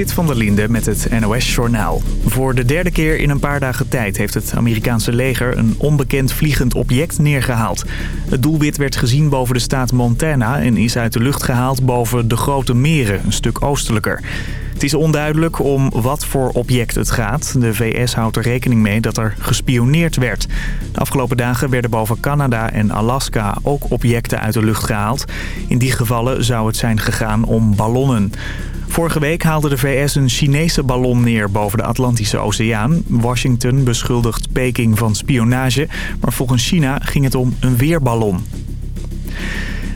Zit van der Linde met het NOS-journaal. Voor de derde keer in een paar dagen tijd heeft het Amerikaanse leger een onbekend vliegend object neergehaald. Het doelwit werd gezien boven de staat Montana en is uit de lucht gehaald boven de Grote Meren, een stuk oostelijker. Het is onduidelijk om wat voor object het gaat. De VS houdt er rekening mee dat er gespioneerd werd. De afgelopen dagen werden boven Canada en Alaska ook objecten uit de lucht gehaald. In die gevallen zou het zijn gegaan om ballonnen. Vorige week haalde de VS een Chinese ballon neer boven de Atlantische Oceaan. Washington beschuldigt Peking van spionage, maar volgens China ging het om een weerballon.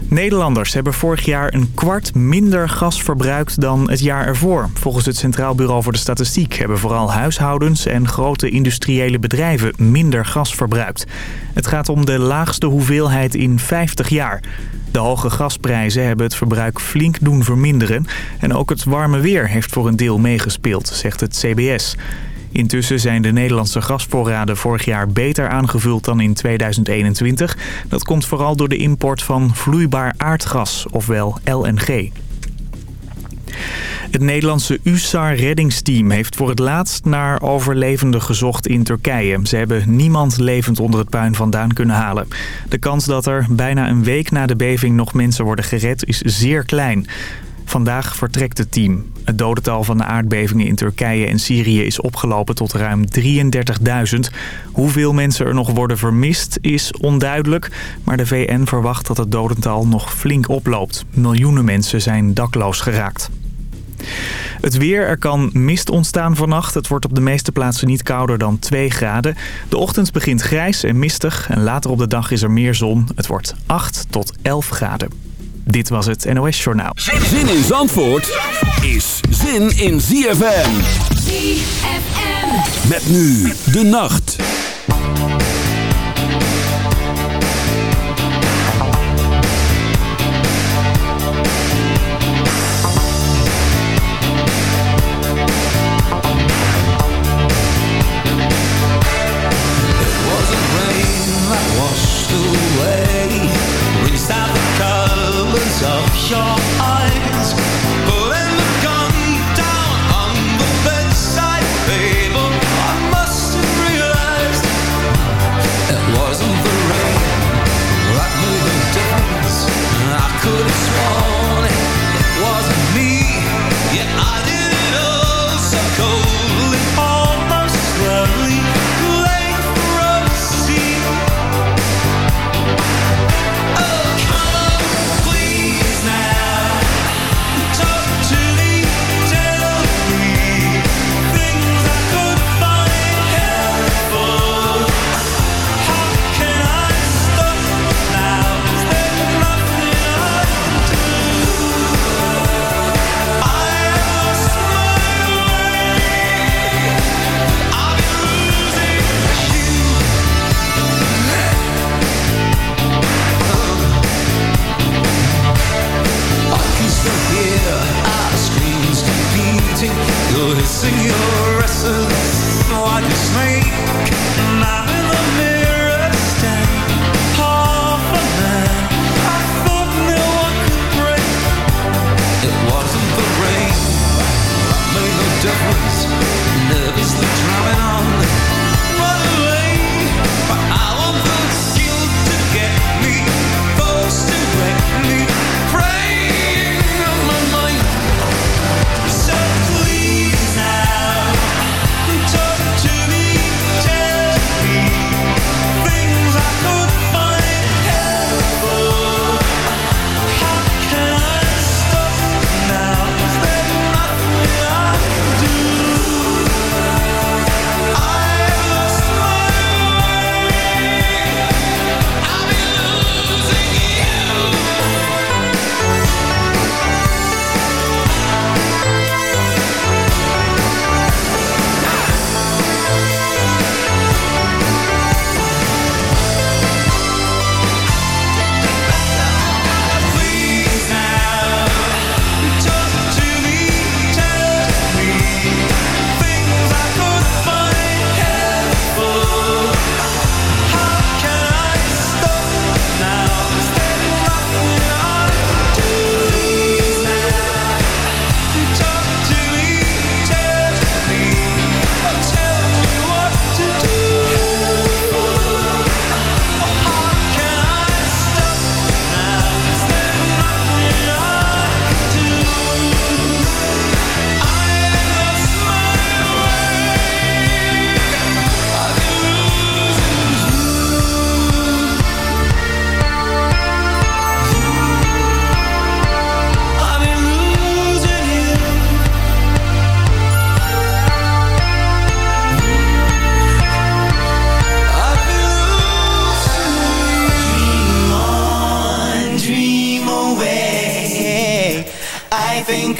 Nederlanders hebben vorig jaar een kwart minder gas verbruikt dan het jaar ervoor. Volgens het Centraal Bureau voor de Statistiek hebben vooral huishoudens en grote industriële bedrijven minder gas verbruikt. Het gaat om de laagste hoeveelheid in 50 jaar. De hoge gasprijzen hebben het verbruik flink doen verminderen. En ook het warme weer heeft voor een deel meegespeeld, zegt het CBS. Intussen zijn de Nederlandse gasvoorraden vorig jaar beter aangevuld dan in 2021. Dat komt vooral door de import van vloeibaar aardgas, ofwel LNG. Het Nederlandse USAR-reddingsteam heeft voor het laatst naar overlevenden gezocht in Turkije. Ze hebben niemand levend onder het puin vandaan kunnen halen. De kans dat er bijna een week na de beving nog mensen worden gered is zeer klein. Vandaag vertrekt het team. Het dodental van de aardbevingen in Turkije en Syrië is opgelopen tot ruim 33.000. Hoeveel mensen er nog worden vermist is onduidelijk. Maar de VN verwacht dat het dodental nog flink oploopt. Miljoenen mensen zijn dakloos geraakt. Het weer, er kan mist ontstaan vannacht. Het wordt op de meeste plaatsen niet kouder dan 2 graden. De ochtend begint grijs en mistig en later op de dag is er meer zon. Het wordt 8 tot 11 graden. Dit was het NOS Journaal. Zin in Zandvoort is zin in ZFM. ZFM. Met nu de nacht.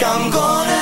106.9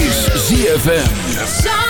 is ZFM.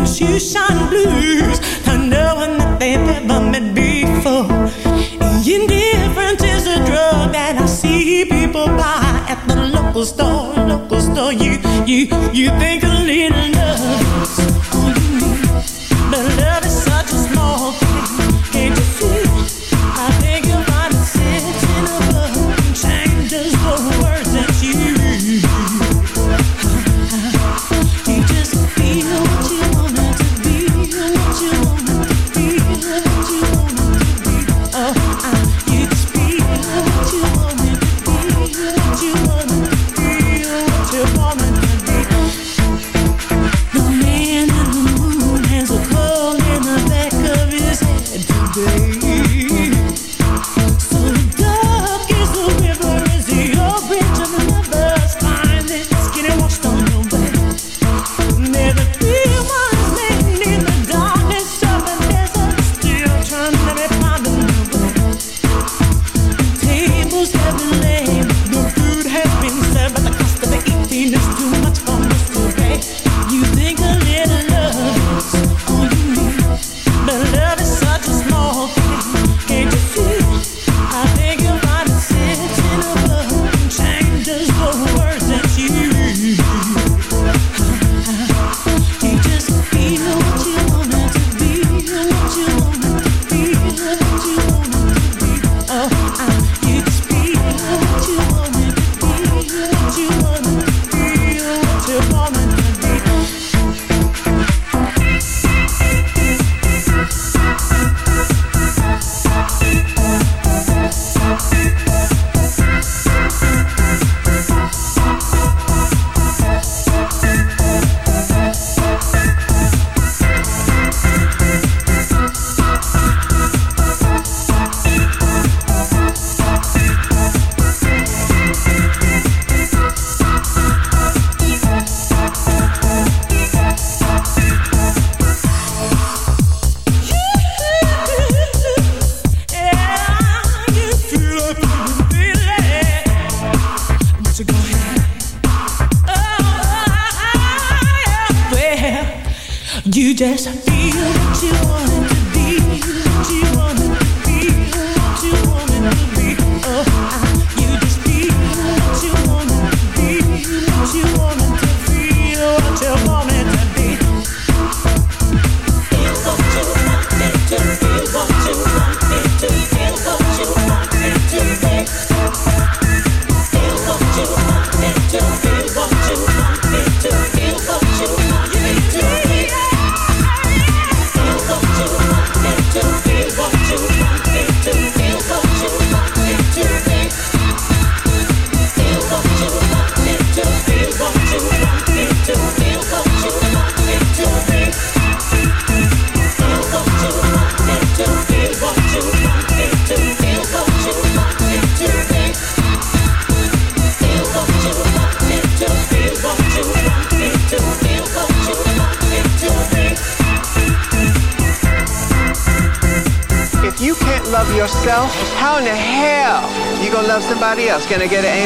Shoeshine blues, not knowing that they've ever met before. Indifference is a drug that I see people buy at the local store. Local store, you, you, you think going to get it anyway.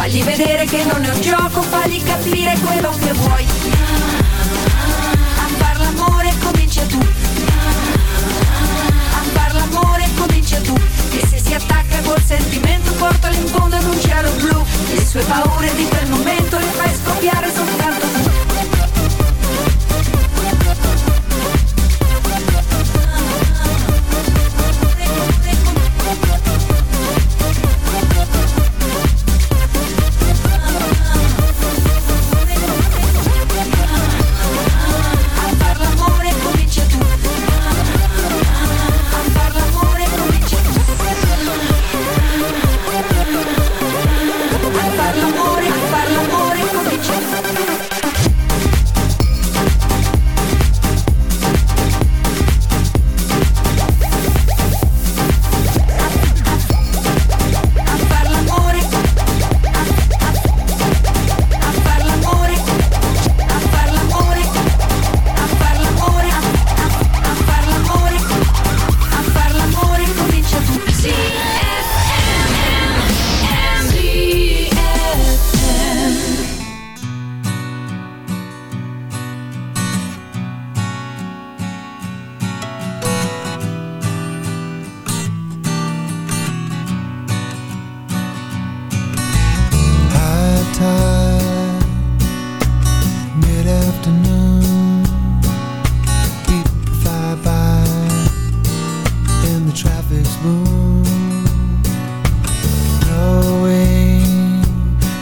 Fagli vedere che non è un gioco, fagli capire quello che vuoi. A far l'amore comincia tu. A far l'amore comincia tu. E se si attacca col sentimento, portalo in fondo ad un cielo blu. Le sue paure di quel momento le fai scoppiare soltanto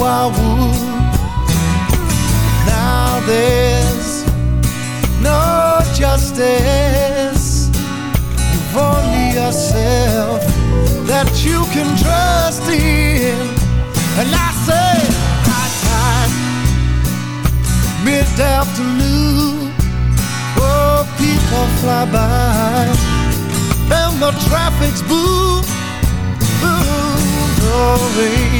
Wild wood. Now there's no justice. You've only yourself that you can trust in. And I say, high time, mid-afternoon, oh, people fly by, and the traffic's boom, boom, roaring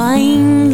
find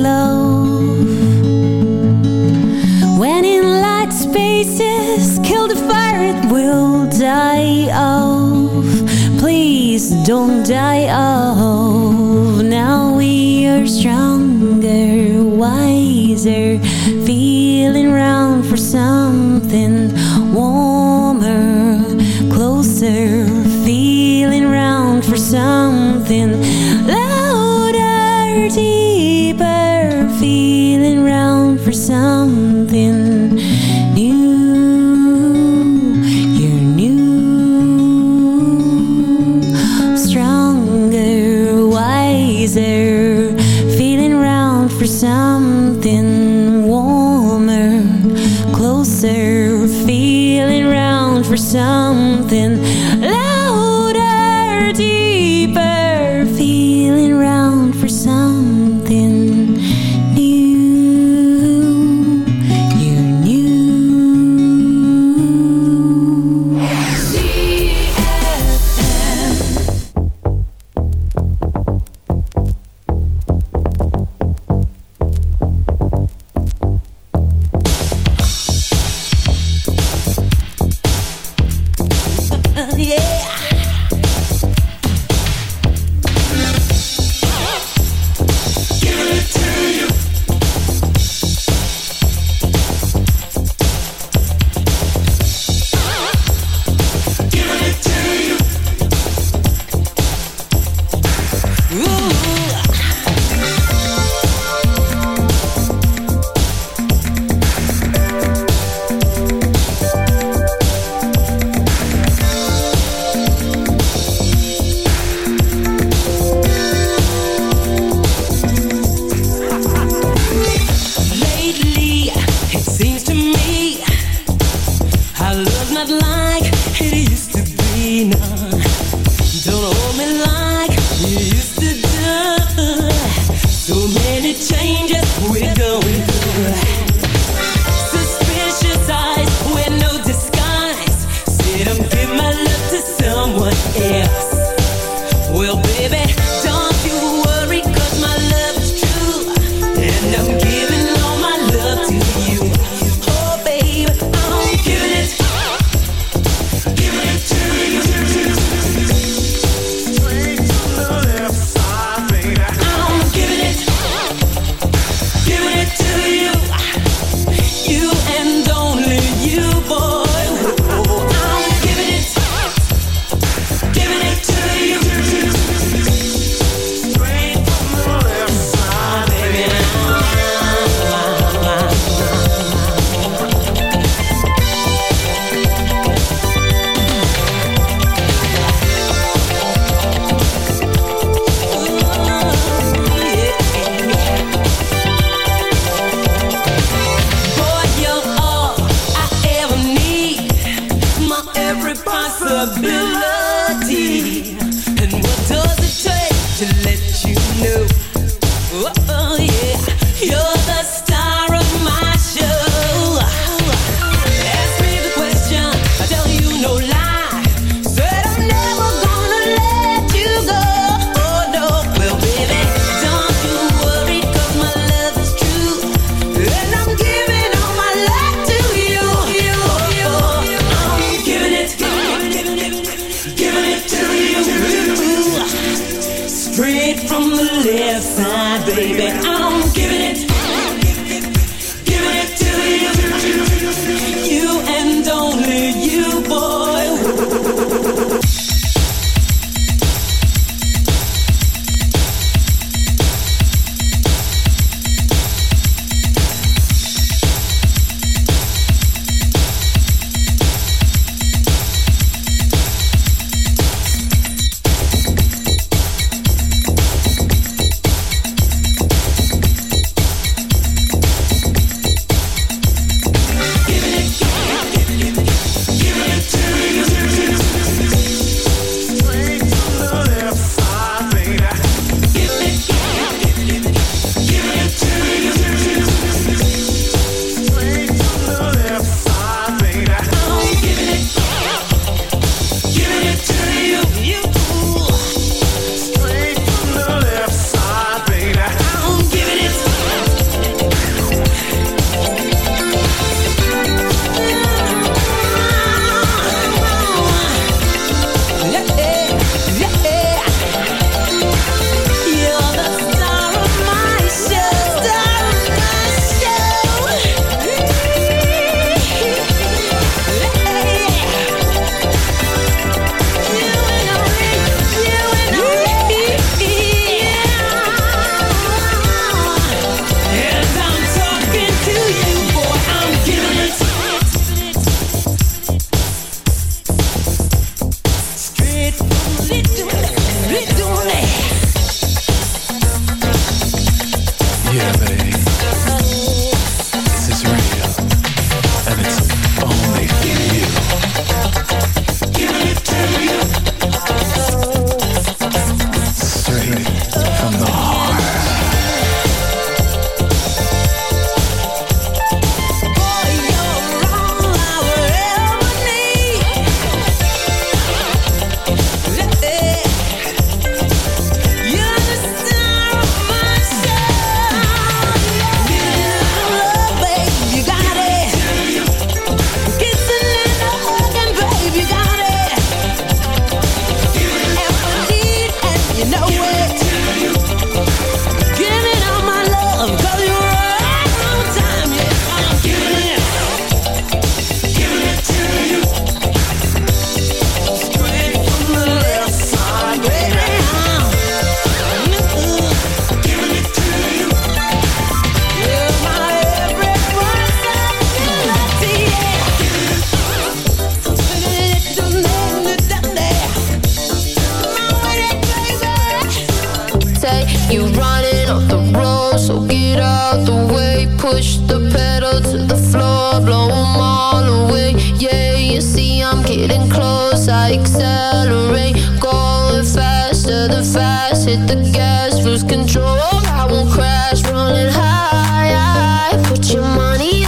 Say you running off the road, so get out the way. Push the pedal to the floor, blow 'em all away. Yeah, you see I'm getting close. I accelerate, going faster than fast. Hit the gas, lose control. I won't crash, running high. Put your money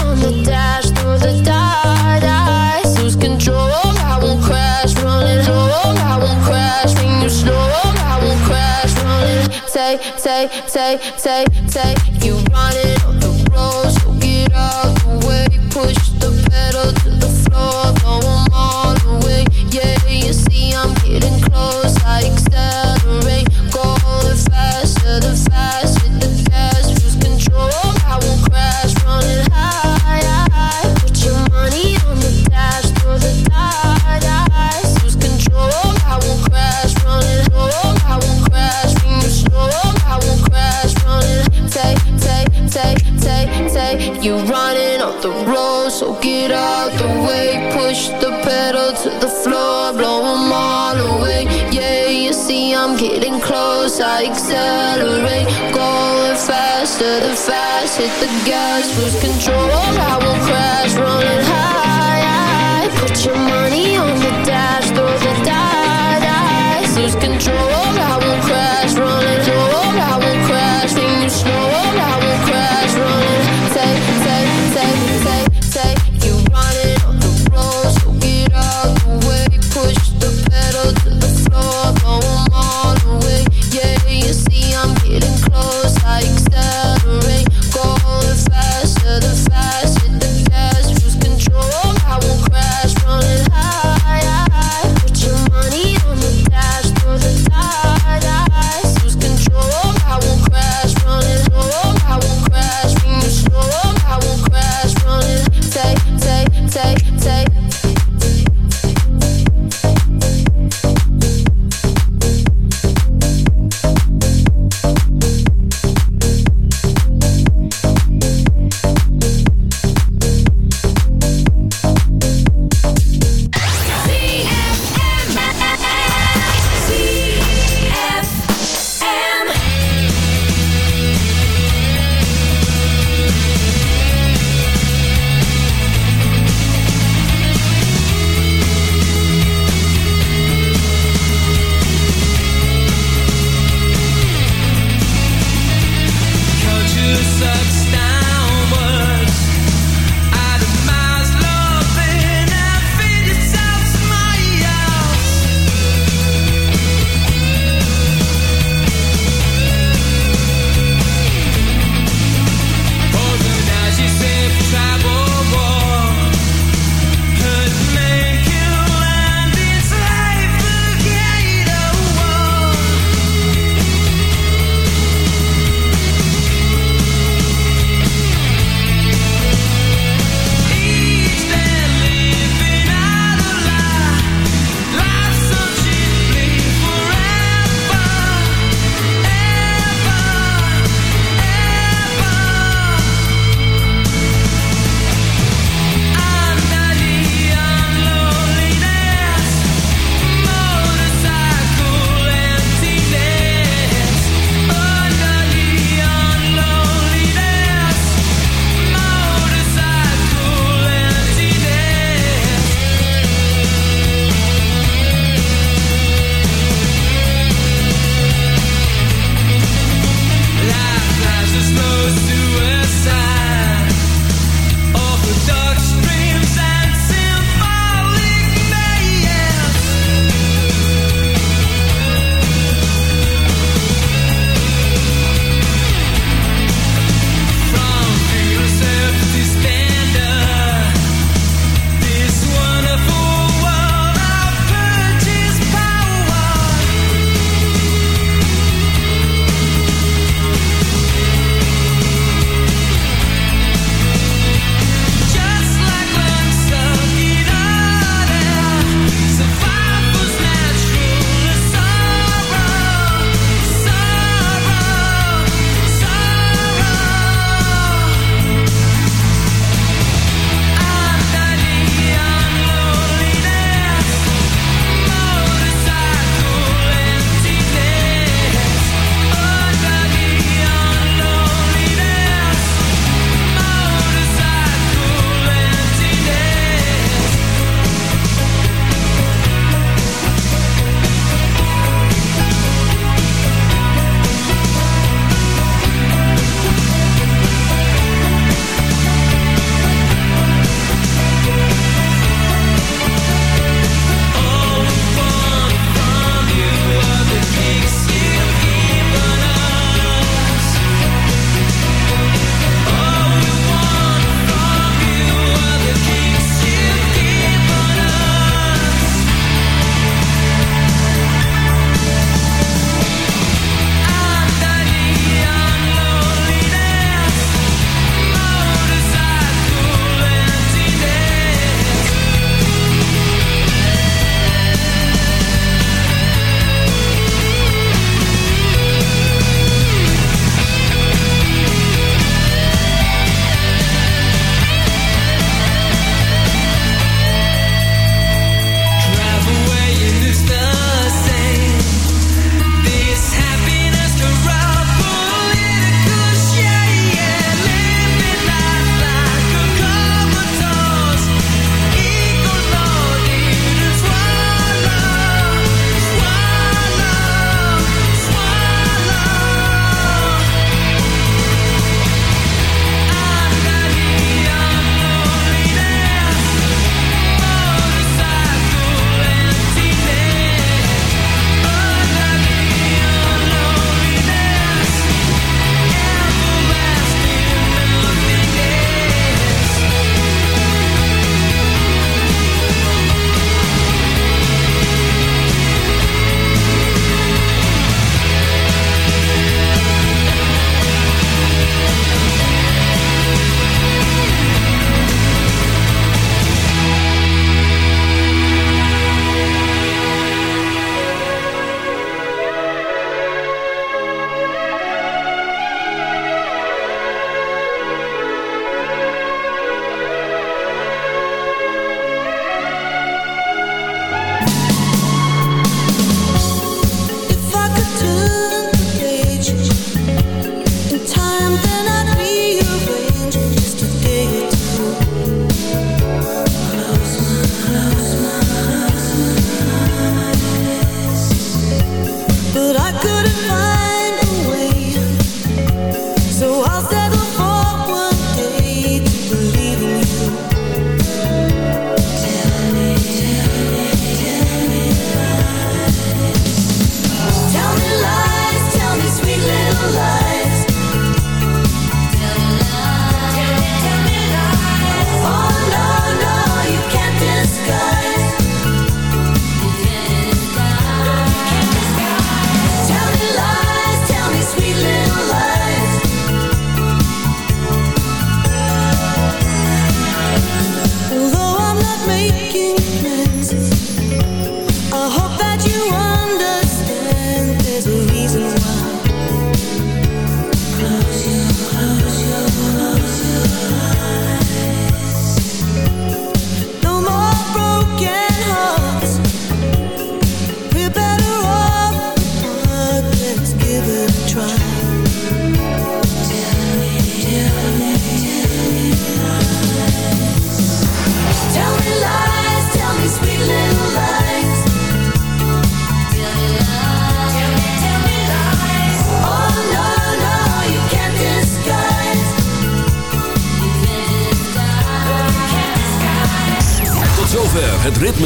crash when you slow. I won't crash, running. Say, say, say, say, say, you running on the road, so get out the way. Push the pedal to the floor, 'em all away. Yeah, you see I'm getting close. I accelerate, say, say, you running off the road, so get out the way. Push the pedal to the floor, blow 'em all away. Yeah, you see I'm getting close. I accelerate, going faster than fast. Hit the gas, lose control. I won't crash, running high. Put your money